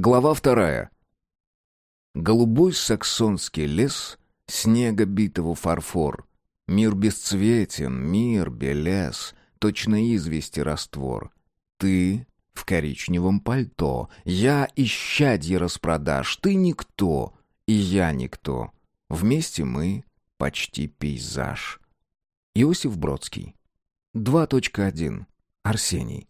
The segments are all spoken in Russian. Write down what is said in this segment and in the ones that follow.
Глава вторая. Голубой саксонский лес, снега битого фарфор. Мир бесцветен, мир белес, точно извести раствор. Ты в коричневом пальто, я исчадье распродаж, ты никто, и я никто. Вместе мы почти пейзаж. Иосиф Бродский. 2.1. Арсений.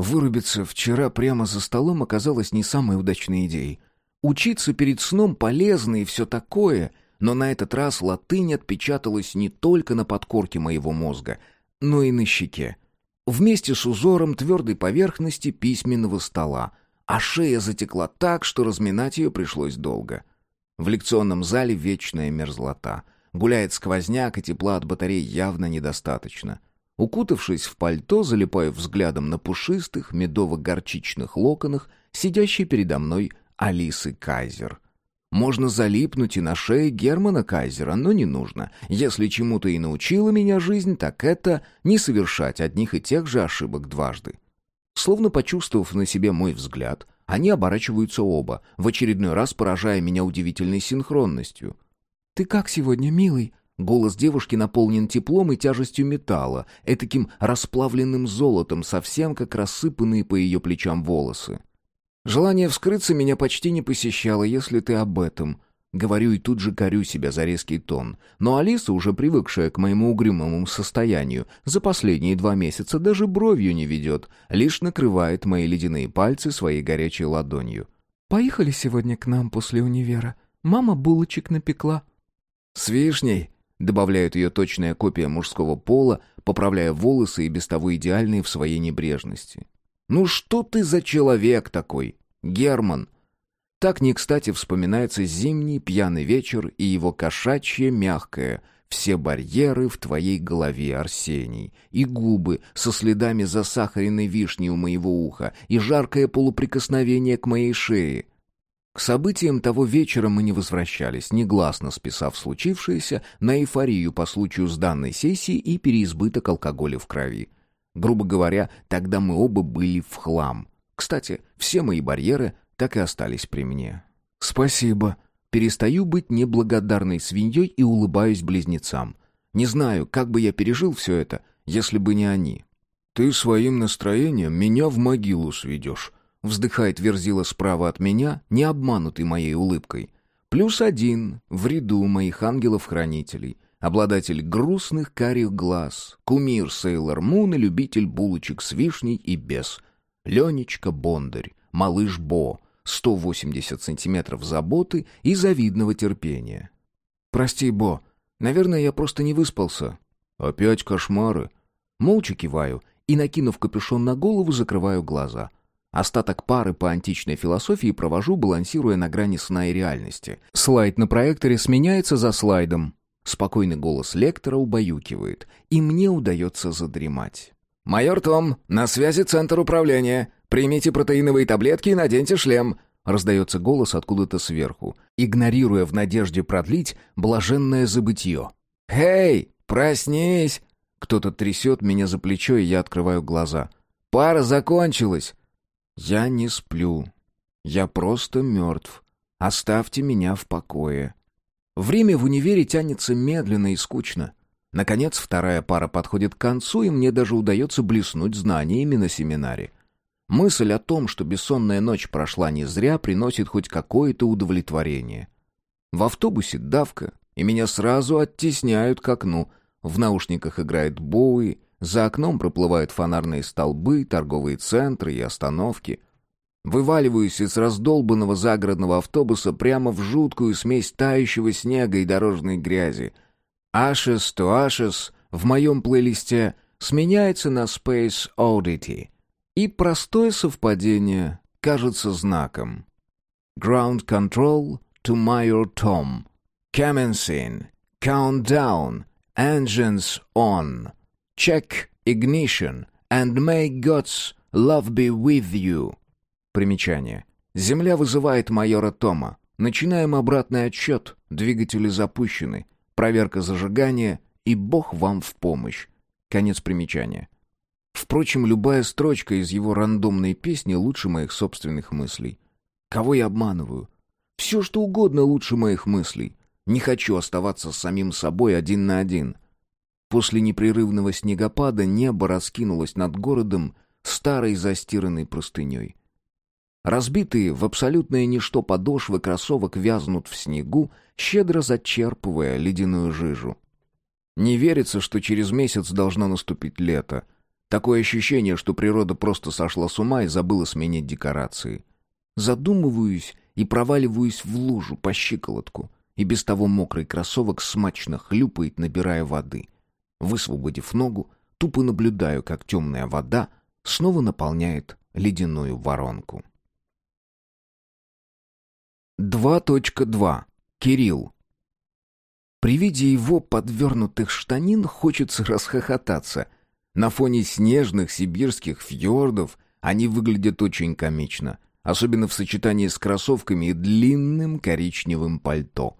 Вырубиться вчера прямо за столом оказалось не самой удачной идеей. Учиться перед сном полезно и все такое, но на этот раз латынь отпечаталась не только на подкорке моего мозга, но и на щеке. Вместе с узором твердой поверхности письменного стола, а шея затекла так, что разминать ее пришлось долго. В лекционном зале вечная мерзлота. Гуляет сквозняк, и тепла от батарей явно недостаточно. Укутавшись в пальто, залипаю взглядом на пушистых, медово-горчичных локонах, сидящей передо мной Алисы Кайзер. Можно залипнуть и на шее Германа Кайзера, но не нужно. Если чему-то и научила меня жизнь, так это не совершать одних и тех же ошибок дважды. Словно почувствовав на себе мой взгляд, они оборачиваются оба, в очередной раз поражая меня удивительной синхронностью. «Ты как сегодня, милый?» Голос девушки наполнен теплом и тяжестью металла, этаким расплавленным золотом, совсем как рассыпанные по ее плечам волосы. Желание вскрыться меня почти не посещало, если ты об этом. Говорю и тут же корю себя за резкий тон. Но Алиса, уже привыкшая к моему угрюмому состоянию, за последние два месяца даже бровью не ведет, лишь накрывает мои ледяные пальцы своей горячей ладонью. «Поехали сегодня к нам после универа. Мама булочек напекла». «С вишней?» Добавляют ее точная копия мужского пола, поправляя волосы и без того идеальные в своей небрежности. «Ну что ты за человек такой, Герман?» Так не кстати вспоминается зимний пьяный вечер и его кошачье мягкое «Все барьеры в твоей голове, Арсений», и губы со следами засахаренной вишни у моего уха, и жаркое полуприкосновение к моей шее. К событиям того вечера мы не возвращались, негласно списав случившееся на эйфорию по случаю сданной сессии и переизбыток алкоголя в крови. Грубо говоря, тогда мы оба были в хлам. Кстати, все мои барьеры так и остались при мне. «Спасибо». Перестаю быть неблагодарной свиньей и улыбаюсь близнецам. Не знаю, как бы я пережил все это, если бы не они. «Ты своим настроением меня в могилу сведешь», Вздыхает Верзила справа от меня, не обманутый моей улыбкой. Плюс один в ряду моих ангелов-хранителей. Обладатель грустных карих глаз, кумир Сейлор Мун и любитель булочек с вишней и без. Ленечка Бондарь, малыш Бо, 180 сантиметров заботы и завидного терпения. «Прости, Бо, наверное, я просто не выспался». «Опять кошмары?» Молча киваю и, накинув капюшон на голову, закрываю глаза — Остаток пары по античной философии провожу, балансируя на грани сна и реальности. Слайд на проекторе сменяется за слайдом. Спокойный голос лектора убаюкивает, и мне удается задремать. «Майор Том, на связи центр управления. Примите протеиновые таблетки и наденьте шлем», — раздается голос откуда-то сверху, игнорируя в надежде продлить блаженное забытье. «Эй, проснись!» Кто-то трясет меня за плечо, и я открываю глаза. «Пара закончилась!» «Я не сплю. Я просто мертв. Оставьте меня в покое». Время в универе тянется медленно и скучно. Наконец, вторая пара подходит к концу, и мне даже удается блеснуть знаниями на семинаре. Мысль о том, что бессонная ночь прошла не зря, приносит хоть какое-то удовлетворение. В автобусе давка, и меня сразу оттесняют к окну. В наушниках играет Боуи, за окном проплывают фонарные столбы, торговые центры и остановки. Вываливаюсь из раздолбанного загородного автобуса прямо в жуткую смесь тающего снега и дорожной грязи. Ashes to Ashes в моем плейлисте сменяется на Space Oddity. И простое совпадение кажется знаком. Ground Control to Major Tom. Commencing. Countdown. Engines on. Check ignition and may God's love be with you. Примечание. Земля вызывает майора Тома. Начинаем обратный отсчет. Двигатели запущены. Проверка зажигания. И Бог вам в помощь. Конец примечания. Впрочем, любая строчка из его рандомной песни лучше моих собственных мыслей. Кого я обманываю? Все, что угодно лучше моих мыслей. Не хочу оставаться с самим собой один на один. После непрерывного снегопада небо раскинулось над городом старой застиранной простыней. Разбитые в абсолютное ничто подошвы кроссовок вязнут в снегу, щедро зачерпывая ледяную жижу. Не верится, что через месяц должно наступить лето. Такое ощущение, что природа просто сошла с ума и забыла сменить декорации. Задумываюсь и проваливаюсь в лужу по щиколотку, и без того мокрый кроссовок смачно хлюпает, набирая воды. Высвободив ногу, тупо наблюдаю, как темная вода снова наполняет ледяную воронку. 2.2. Кирилл. При виде его подвернутых штанин хочется расхохотаться. На фоне снежных сибирских фьордов они выглядят очень комично, особенно в сочетании с кроссовками и длинным коричневым пальто.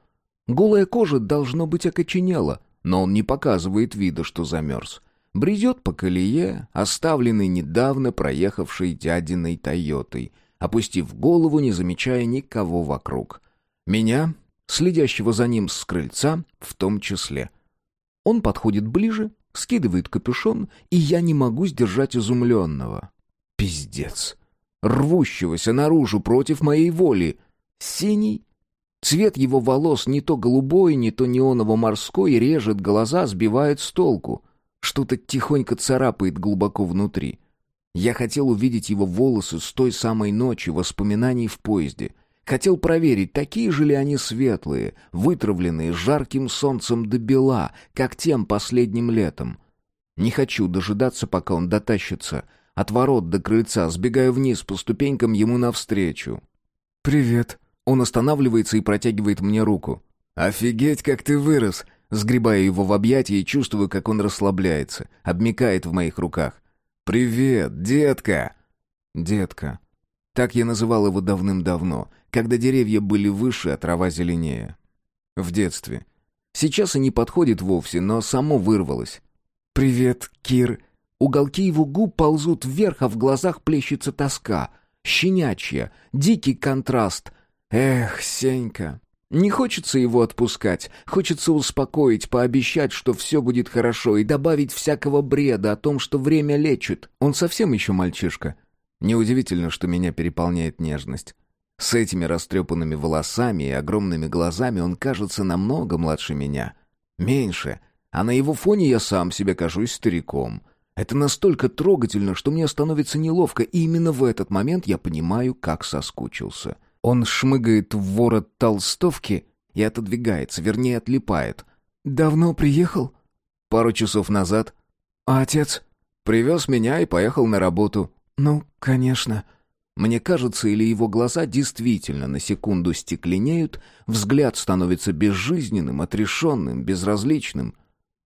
Голая кожа должно быть окоченела, но он не показывает вида, что замерз. Бредет по колее, оставленной недавно проехавшей дядиной «Тойотой», опустив голову, не замечая никого вокруг. Меня, следящего за ним с крыльца, в том числе. Он подходит ближе, скидывает капюшон, и я не могу сдержать изумленного. Пиздец. Рвущегося наружу против моей воли. Синий. Цвет его волос не то голубой, не то неоново-морской, режет глаза, сбивает с толку. Что-то тихонько царапает глубоко внутри. Я хотел увидеть его волосы с той самой ночи воспоминаний в поезде. Хотел проверить, такие же ли они светлые, вытравленные жарким солнцем до бела, как тем последним летом. Не хочу дожидаться, пока он дотащится. От ворот до крыльца сбегаю вниз по ступенькам ему навстречу. «Привет». Он останавливается и протягивает мне руку. «Офигеть, как ты вырос!» Сгребаю его в объятия и чувствую, как он расслабляется, обмикает в моих руках. «Привет, детка!» «Детка». Так я называл его давным-давно, когда деревья были выше, а трава зеленее. В детстве. Сейчас и не подходит вовсе, но само вырвалось. «Привет, Кир». Уголки его губ ползут вверх, а в глазах плещется тоска. Щенячья, дикий контраст. Эх, Сенька, не хочется его отпускать, хочется успокоить, пообещать, что все будет хорошо, и добавить всякого бреда о том, что время лечит. Он совсем еще мальчишка. Неудивительно, что меня переполняет нежность. С этими растрепанными волосами и огромными глазами он кажется намного младше меня. Меньше, а на его фоне я сам себе кажусь стариком. Это настолько трогательно, что мне становится неловко, и именно в этот момент я понимаю, как соскучился. — он шмыгает в ворот толстовки и отодвигается, вернее, отлипает. «Давно приехал?» «Пару часов назад». «А отец?» «Привез меня и поехал на работу». «Ну, конечно». Мне кажется, или его глаза действительно на секунду стекленеют, взгляд становится безжизненным, отрешенным, безразличным.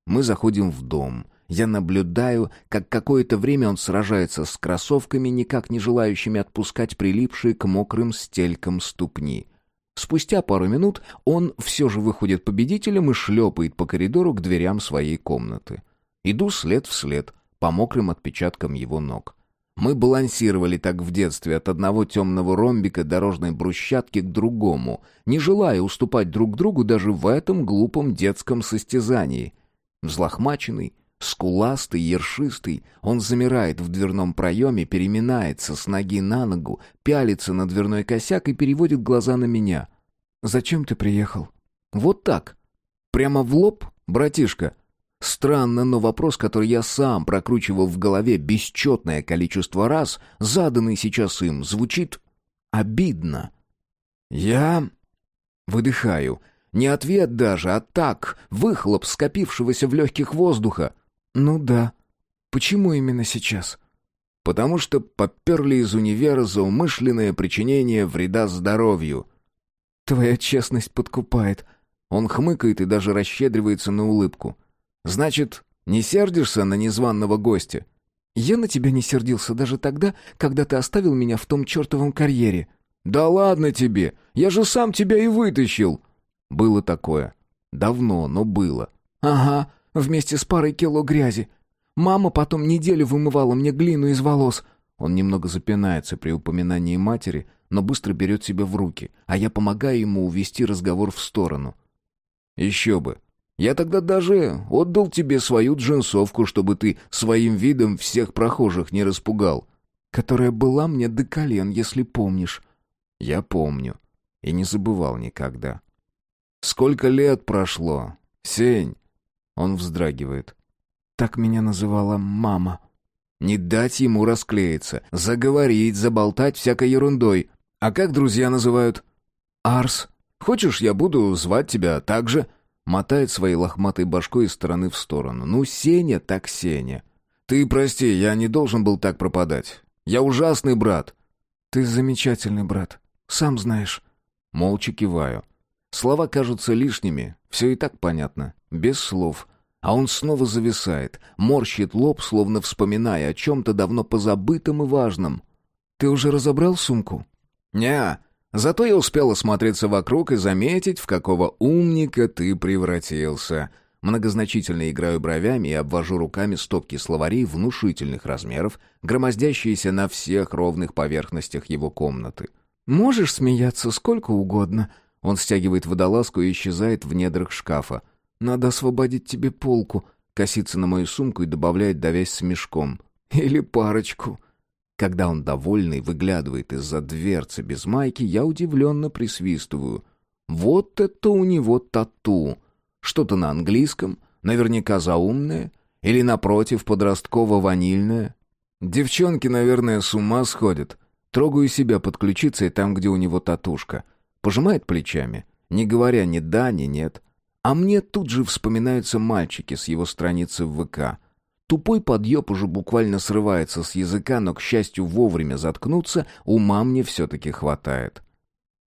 Мы заходим в дом. Я наблюдаю, как какое-то время он сражается с кроссовками, никак не желающими отпускать прилипшие к мокрым стелькам ступни. Спустя пару минут он все же выходит победителем и шлепает по коридору к дверям своей комнаты. Иду след в след, по мокрым отпечаткам его ног. Мы балансировали так в детстве от одного темного ромбика дорожной брусчатки к другому, не желая уступать друг другу даже в этом глупом детском состязании. Взлохмаченный, Скуластый, ершистый, он замирает в дверном проеме, переминается с ноги на ногу, пялится на дверной косяк и переводит глаза на меня. «Зачем ты приехал?» «Вот так. Прямо в лоб, братишка?» Странно, но вопрос, который я сам прокручивал в голове бесчетное количество раз, заданный сейчас им, звучит обидно. Я выдыхаю. Не ответ даже, а так, выхлоп скопившегося в легких воздуха. «Ну да. Почему именно сейчас?» «Потому что поперли из универа за умышленное причинение вреда здоровью». «Твоя честность подкупает». Он хмыкает и даже расщедривается на улыбку. «Значит, не сердишься на незваного гостя?» «Я на тебя не сердился даже тогда, когда ты оставил меня в том чертовом карьере». «Да ладно тебе! Я же сам тебя и вытащил!» Было такое. Давно, но было. «Ага, вместе с парой кило грязи. Мама потом неделю вымывала мне глину из волос. Он немного запинается при упоминании матери, но быстро берет себя в руки, а я помогаю ему увести разговор в сторону. «Еще бы. Я тогда даже отдал тебе свою джинсовку, чтобы ты своим видом всех прохожих не распугал». «Которая была мне до колен, если помнишь». «Я помню. И не забывал никогда». «Сколько лет прошло? Сень!» Он вздрагивает. «Так меня называла мама». Не дать ему расклеиться, заговорить, заболтать всякой ерундой. А как друзья называют? Арс. Хочешь, я буду звать тебя так же? Мотает своей лохматой башкой из стороны в сторону. Ну, Сеня так Сеня. Ты прости, я не должен был так пропадать. Я ужасный брат. Ты замечательный брат. Сам знаешь. Молча киваю. Слова кажутся лишними. Все и так понятно. Без слов. А он снова зависает, морщит лоб, словно вспоминая о чем-то давно позабытом и важном. «Ты уже разобрал сумку?» «Не, зато я успел осмотреться вокруг и заметить, в какого умника ты превратился». Многозначительно играю бровями и обвожу руками стопки словарей внушительных размеров, громоздящиеся на всех ровных поверхностях его комнаты. «Можешь смеяться сколько угодно». Он стягивает водолазку и исчезает в недрах шкафа. Надо освободить тебе полку», — косится на мою сумку и добавляет, давясь смешком. «Или парочку». Когда он довольный выглядывает из-за дверцы без майки, я удивленно присвистываю. «Вот это у него тату! Что-то на английском, наверняка заумное, или, напротив, подростково-ванильное. Девчонки, наверное, с ума сходят. Трогаю себя под ключицей там, где у него татушка. Пожимает плечами, не говоря ни да, ни нет. А мне тут же вспоминаются мальчики с его страницы в ВК. Тупой подъеб уже буквально срывается с языка, но, к счастью, вовремя заткнуться ума мне все-таки хватает.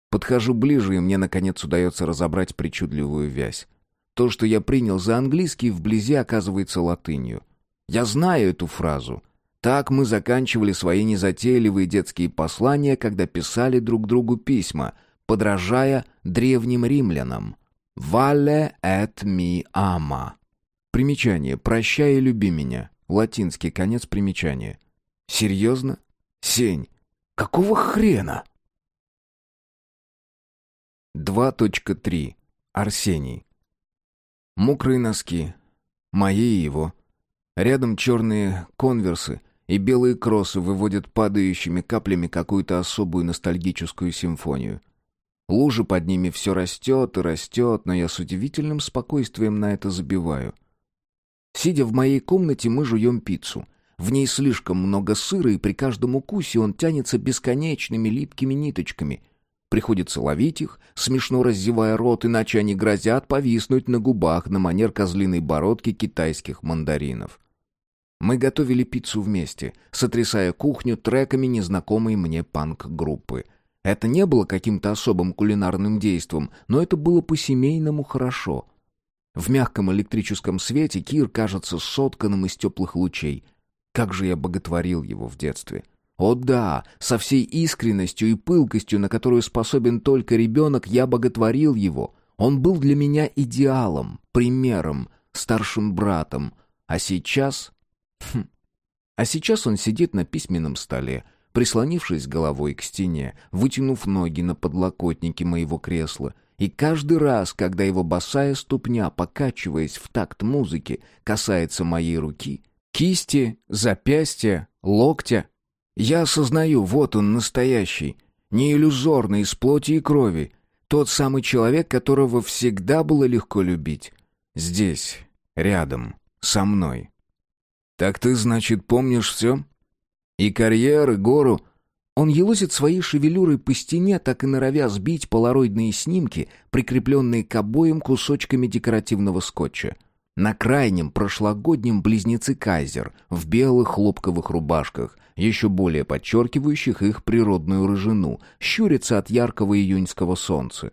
Подхожу ближе, и мне, наконец, удается разобрать причудливую вязь. То, что я принял за английский, вблизи оказывается латынью. Я знаю эту фразу. Так мы заканчивали свои незатейливые детские послания, когда писали друг другу письма, подражая древним римлянам. «Вале эт ми ама». Примечание «Прощай и люби меня». Латинский конец примечания. «Серьезно? Сень, какого хрена?» 2.3. Арсений. Мокрые носки. Мои и его. Рядом черные конверсы и белые кроссы выводят падающими каплями какую-то особую ностальгическую симфонию. Лужа под ними все растет и растет, но я с удивительным спокойствием на это забиваю. Сидя в моей комнате, мы жуем пиццу. В ней слишком много сыра, и при каждом укусе он тянется бесконечными липкими ниточками. Приходится ловить их, смешно раздевая рот, иначе они грозят повиснуть на губах на манер козлиной бородки китайских мандаринов. Мы готовили пиццу вместе, сотрясая кухню треками незнакомой мне панк-группы — это не было каким-то особым кулинарным действом, но это было по-семейному хорошо. В мягком электрическом свете Кир кажется сотканным из теплых лучей. Как же я боготворил его в детстве. О да, со всей искренностью и пылкостью, на которую способен только ребенок, я боготворил его. Он был для меня идеалом, примером, старшим братом. А сейчас... Хм. А сейчас он сидит на письменном столе, прислонившись головой к стене, вытянув ноги на подлокотнике моего кресла, и каждый раз, когда его босая ступня, покачиваясь в такт музыки, касается моей руки, кисти, запястья, локтя, я осознаю, вот он настоящий, не иллюзорный, из плоти и крови, тот самый человек, которого всегда было легко любить. Здесь, рядом, со мной. «Так ты, значит, помнишь все?» И карьеры, гору. Он елозит своей шевелюрой по стене, так и норовя сбить полароидные снимки, прикрепленные к обоим кусочками декоративного скотча. На крайнем прошлогоднем близнецы Кайзер в белых хлопковых рубашках, еще более подчеркивающих их природную рыжину, щурятся от яркого июньского солнца.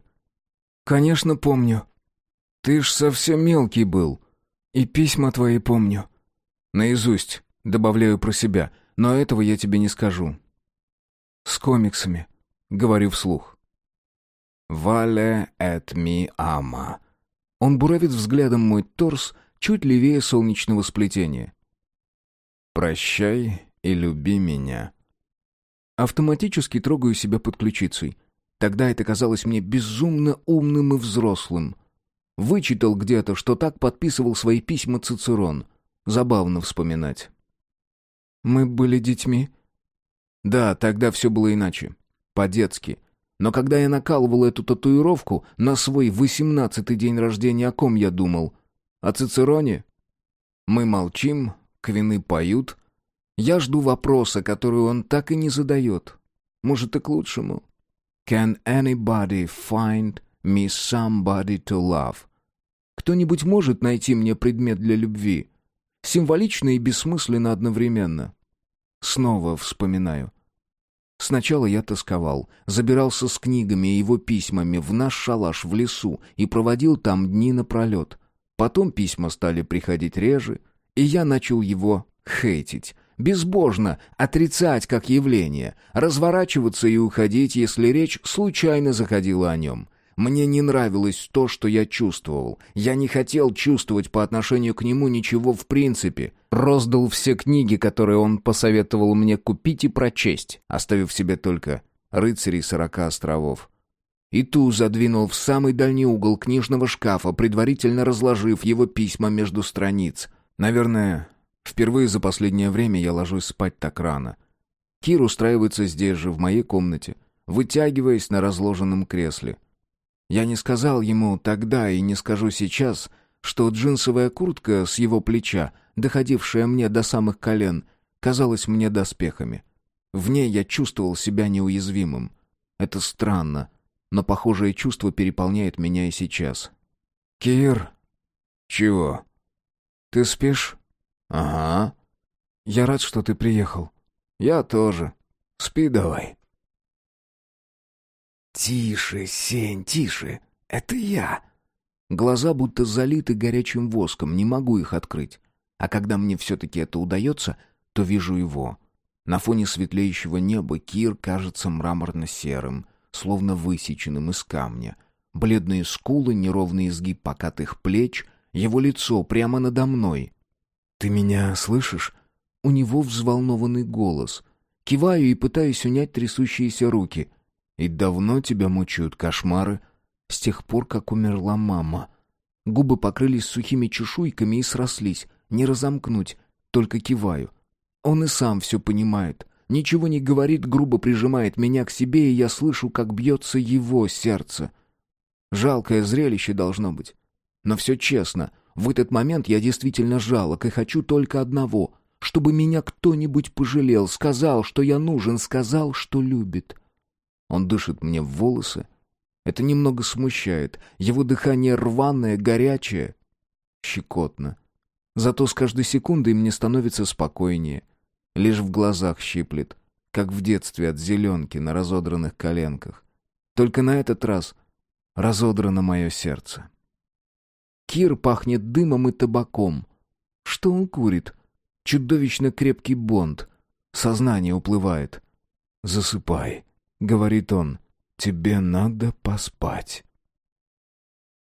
«Конечно, помню. Ты ж совсем мелкий был. И письма твои помню». «Наизусть», — добавляю про себя — но этого я тебе не скажу. С комиксами, говорю вслух. «Вале эт ми ама». Он буравит взглядом мой торс чуть левее солнечного сплетения. «Прощай и люби меня». Автоматически трогаю себя под ключицей. Тогда это казалось мне безумно умным и взрослым. Вычитал где-то, что так подписывал свои письма Цицерон. Забавно вспоминать. «Мы были детьми?» «Да, тогда все было иначе. По-детски. Но когда я накалывал эту татуировку на свой восемнадцатый день рождения, о ком я думал? О Цицероне? Мы молчим, квины поют. Я жду вопроса, который он так и не задает. Может, и к лучшему. Can anybody find me somebody to love? Кто-нибудь может найти мне предмет для любви? Символично и бессмысленно одновременно. Снова вспоминаю. Сначала я тосковал, забирался с книгами и его письмами в наш шалаш в лесу и проводил там дни напролет. Потом письма стали приходить реже, и я начал его хейтить, безбожно отрицать как явление, разворачиваться и уходить, если речь случайно заходила о нем. Мне не нравилось то, что я чувствовал. Я не хотел чувствовать по отношению к нему ничего в принципе. Роздал все книги, которые он посоветовал мне купить и прочесть, оставив себе только «Рыцарей сорока островов». И ту задвинул в самый дальний угол книжного шкафа, предварительно разложив его письма между страниц. Наверное, впервые за последнее время я ложусь спать так рано. Кир устраивается здесь же, в моей комнате, вытягиваясь на разложенном кресле — я не сказал ему тогда и не скажу сейчас, что джинсовая куртка с его плеча, доходившая мне до самых колен, казалась мне доспехами. В ней я чувствовал себя неуязвимым. Это странно, но похожее чувство переполняет меня и сейчас. «Кир?» «Чего?» «Ты спишь?» «Ага». «Я рад, что ты приехал». «Я тоже. Спи давай». «Тише, Сень, тише. Это я». Глаза будто залиты горячим воском, не могу их открыть. А когда мне все-таки это удается, то вижу его. На фоне светлеющего неба Кир кажется мраморно-серым, словно высеченным из камня. Бледные скулы, неровный изгиб покатых плеч, его лицо прямо надо мной. «Ты меня слышишь?» У него взволнованный голос. Киваю и пытаюсь унять трясущиеся руки — и давно тебя мучают кошмары? С тех пор, как умерла мама. Губы покрылись сухими чешуйками и срослись. Не разомкнуть, только киваю. Он и сам все понимает. Ничего не говорит, грубо прижимает меня к себе, и я слышу, как бьется его сердце. Жалкое зрелище должно быть. Но все честно. В этот момент я действительно жалок и хочу только одного — чтобы меня кто-нибудь пожалел, сказал, что я нужен, сказал, что любит. Он дышит мне в волосы. Это немного смущает. Его дыхание рваное, горячее. Щекотно. Зато с каждой секундой мне становится спокойнее. Лишь в глазах щиплет, как в детстве от зеленки на разодранных коленках. Только на этот раз разодрано мое сердце. Кир пахнет дымом и табаком. Что он курит? Чудовищно крепкий бонд. Сознание уплывает. Засыпай. — говорит он, — «тебе надо поспать».